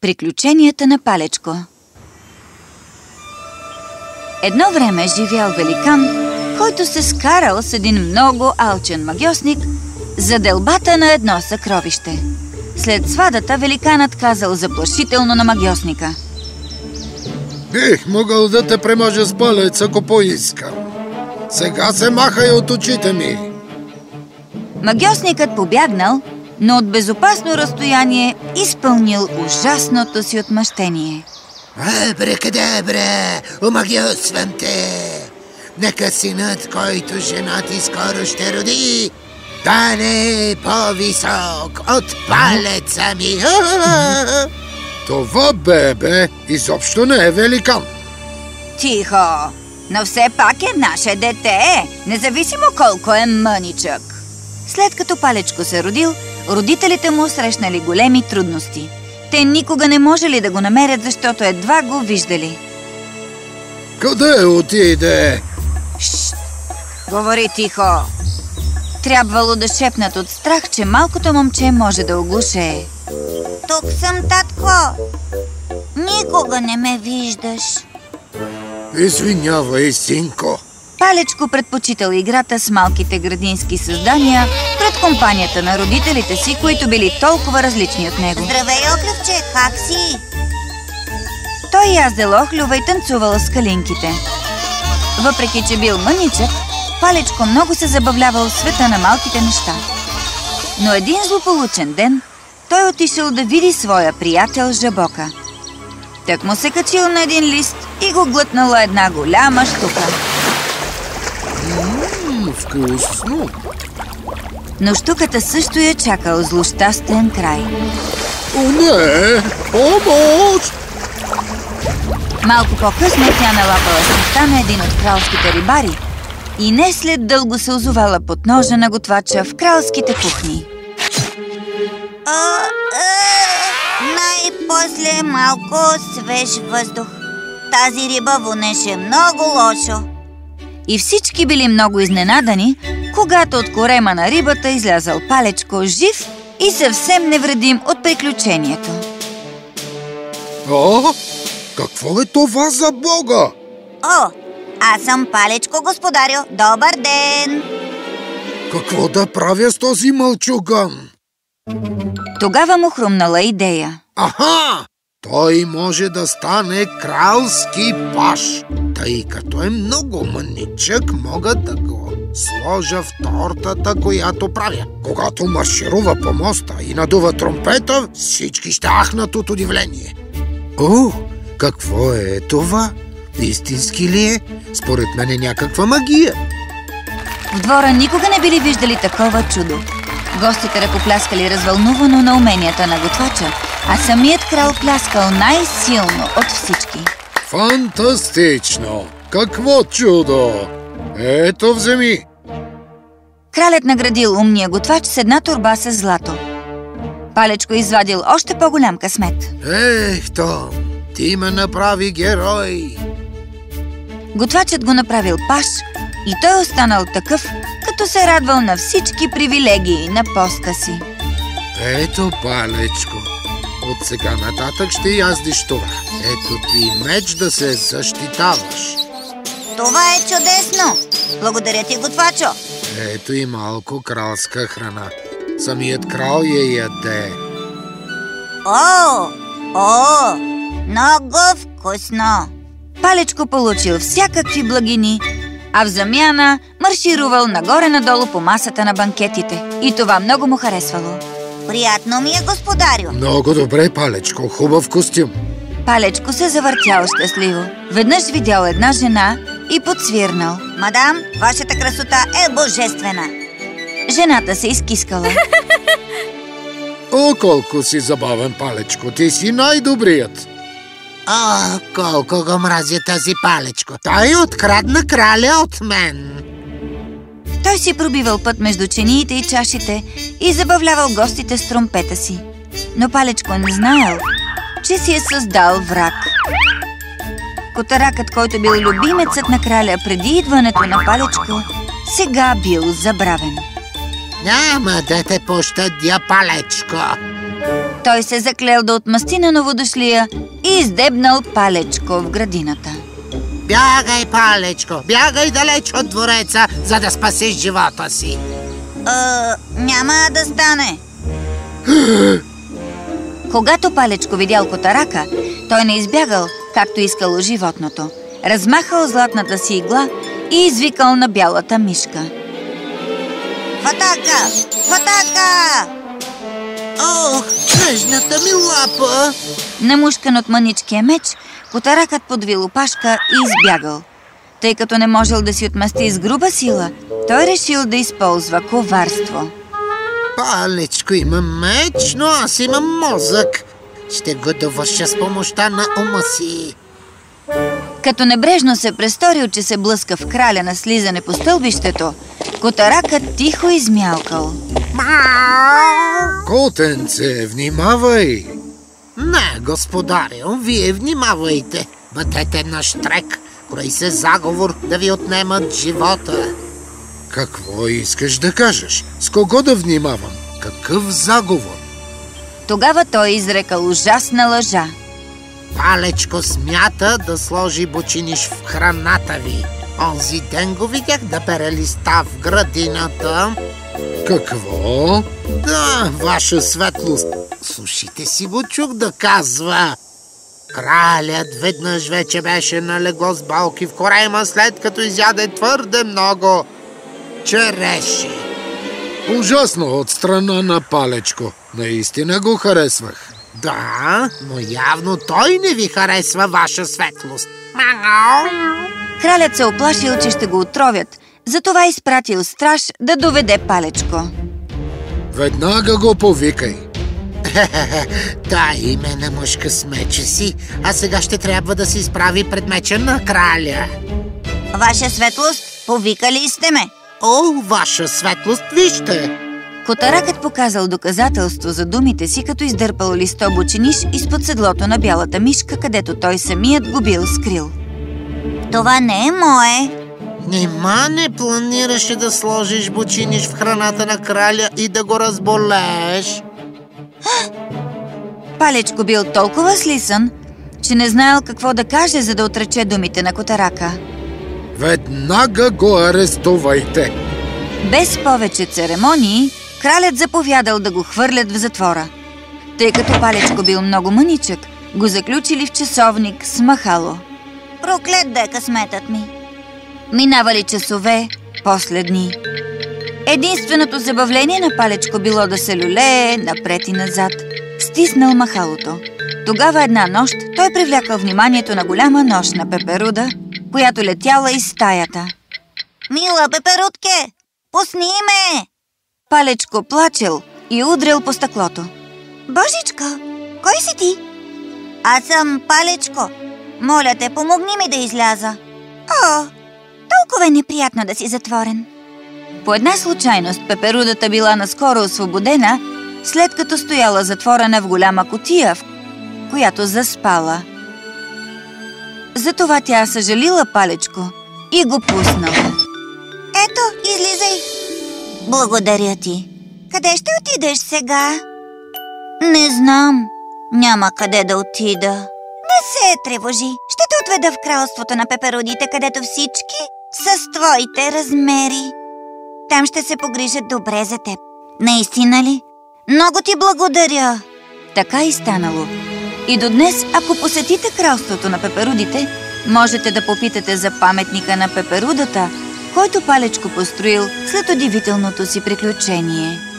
Приключенията на Палечко Едно време живял великан, който се скарал с един много алчен магиосник за делбата на едно съкровище. След свадата великанът казал заплашително на магиосника. Бих могъл да те преможа с палец, ако поискам. Сега се махай от очите ми. Магиосникът побягнал, но от безопасно разстояние изпълнил ужасното си отмъщение. Абракадабра, омагиосвам те! Нека синът, който жена ти скоро ще роди, да не е по-висок от палеца ми. Това бебе изобщо не е великан. Тихо! Но все пак е наше дете, независимо колко е мъничък. След като Палечко се родил, родителите му срещнали големи трудности. Те никога не можели да го намерят, защото едва го виждали. Къде отиде? Шшт! Говори тихо! Трябвало да шепнат от страх, че малкото момче може да оглушее. Тук съм, татко. Никога не ме виждаш. Извинявай, синко. Палечко предпочитал играта с малките градински създания пред компанията на родителите си, които били толкова различни от него. Здравей, Оклевче, как си? Той яздел охлюва и танцувал с калинките. Въпреки, че бил мъничък, Палечко много се забавлявал в света на малките неща. Но един злополучен ден той отишъл да види своя приятел Жабока. Тък му се качил на един лист и го глътнала една голяма штука. Ммм, вкусно. Но штуката също я чакал злощастен край. О, не! Помощ! Малко по-късно тя налапала смъртта на един от кралските рибари и не след дълго се озовала под ножа на готвача в кралските кухни. А, най-после малко свеж въздух. Тази риба вонеше много лошо. И всички били много изненадани, когато от корема на рибата излязал палечко жив и съвсем невредим от приключението. А? Какво е това за бога? О, аз съм Палечко, господарю. Добър ден! Какво да правя с този мълчуган? Тогава му хрумнала идея. Аха! Той може да стане кралски паш. Тъй като е много мъничък, мога да го сложа в тортата, която правя. Когато марширува по моста и надува тромпета, всички ще ахнат от удивление. О, какво е това? Истински ли е? Според мен е някаква магия. В двора никога не били виждали такова чудо. Гостите ръкопляскали развълнувано на уменията на готвача, а самият крал пляскал най-силно от всички. Фантастично! Какво чудо! Ето вземи! Кралят наградил умния готвач с една турба с злато. Палечко извадил още по-голям късмет. Ех, Том, ти ме направи герой! Готвачът го направил паш и той останал такъв, като се радвал на всички привилегии на поста си. Ето, палечко, от сега нататък ще яздиш това. Ето ти меч да се защитаваш. Това е чудесно! Благодаря ти, готвачо! Ето и малко кралска храна. Самият крал я яде. О, о, много вкусно! Палечко получил всякакви благини, а в замяна марширувал нагоре-надолу по масата на банкетите. И това много му харесвало. Приятно ми е, господарю! Много добре, палечко, хубав костюм. Палечко се завъртял щастливо. Веднъж видял една жена и подсвирнал. Мадам, вашата красота е божествена! Жената се изкискала. О, колко си забавен, палечко, ти си най-добрият. О, колко го мразя тази палечко. Той открадна краля от мен. Той си пробивал път между чиниите и чашите и забавлявал гостите с тромпета си. Но Палечко не знаел, че си е създал враг. Котаракът, който бил любимецът на краля преди идването на Палечко, сега бил забравен. Няма да те пощадя, палечко. Той се заклел да отмъсти на новодошлия и издебнал палечко в градината. Бягай, Палечко, бягай далеч от двореца, за да спасиш живота си. А, няма да стане. Когато Палечко видял котарака, той не избягал, както искало животното. Размахал златната си игла и извикал на бялата мишка. Фатака! Фатака! Ох, тъжната ми лапа! Намушкан от мъничкия меч, котаракът подвил опашка и избягал. Тъй като не можел да си отмъсти с груба сила, той решил да използва коварство. Палечко има меч, но аз имам мозък. Ще го довърша с помощта на ума си. Като небрежно се престорил, че се блъска в краля на слизане по стълбището, котаракът тихо измялкал. Котенце, внимавай! Не, господарю, вие внимавайте. Бъдете на штрек. Крой се заговор да ви отнемат живота. Какво искаш да кажеш? С кого да внимавам? Какъв заговор? Тогава той изрекал ужасна лъжа. Палечко смята да сложи бочиниш в храната ви. Онзи ден го видях да бере листа в градината. Какво? Да, ваша светлост. Слушайте си го чук да казва. Кралят веднъж вече беше налегло с балки в корема, след като изяде твърде много череши. Ужасно от страна на Палечко. Наистина го харесвах. Да, но явно той не ви харесва ваша светлост. Кралят се оплашил, че ще го отровят, затова изпратил страж да доведе Палечко. Веднага го повикай. Та имена мъжка с меча си, а сега ще трябва да се изправи пред меча на краля. Ваша светлост, повикали сте ме. О, ваша светлост, вижте! Котаракът показал доказателство за думите си, като издърпал листо бочиниш изпод седлото на бялата мишка, където той самият го бил скрил. Това не е мое. Нима не планираше да сложиш бочиниш в храната на краля и да го разболееш? Палечко бил толкова слисан, че не знаел какво да каже, за да отрече думите на Котарака. Веднага го арестувайте. Без повече церемонии, кралят заповядал да го хвърлят в затвора. Тъй като Палечко бил много мъничък, го заключили в часовник с махало. Проклет да е късметът ми. Минавали часове, после дни. Единственото забавление на Палечко било да се люлее напред и назад. Стиснал махалото. Тогава една нощ той привлякал вниманието на голяма нощна пеперуда, която летяла из стаята. Мила пеперутке, пусни ме! Палечко плачел и удрял по стъклото. Божичко, кой си ти? Аз съм Палечко. Моля те, помогни ми да изляза. О, толкова е неприятно да си затворен. По една случайност пеперудата била наскоро освободена, след като стояла затворена в голяма котия, в която заспала. Затова тя съжалила палечко и го пуснала. Ето, излизай. Благодаря ти. Къде ще отидеш сега? Не знам. Няма къде да отида. Не се тревожи. Ще те отведа в кралството на пеперодите, където всички с твоите размери. Там ще се погрижат добре за теб. Наистина ли? Много ти благодаря. Така и станало. И до днес, ако посетите кралството на пеперудите, можете да попитате за паметника на пеперудата, който Палечко построил след удивителното си приключение.